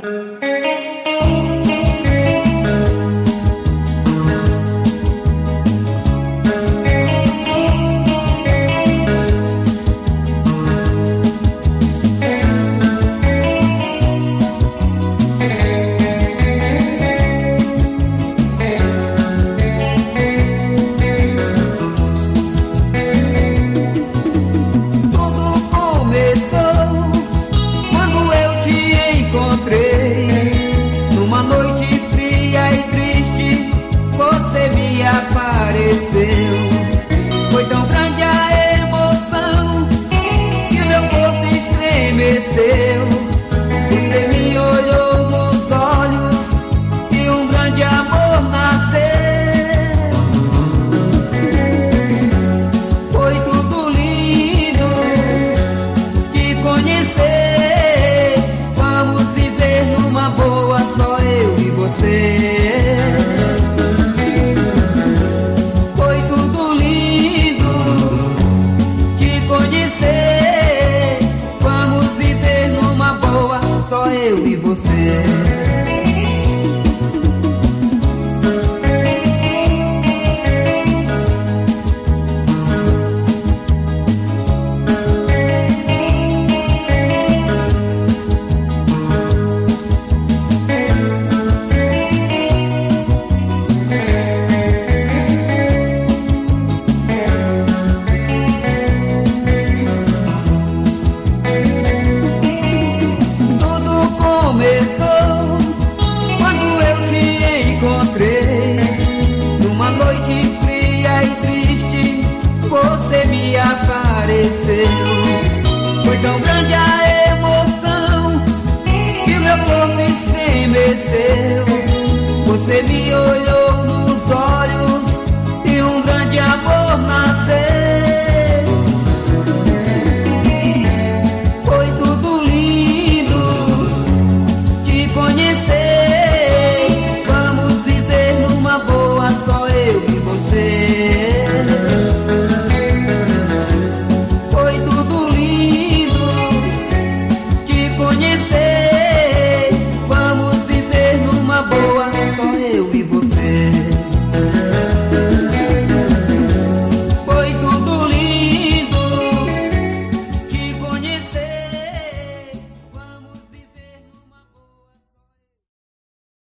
Foi tão grande a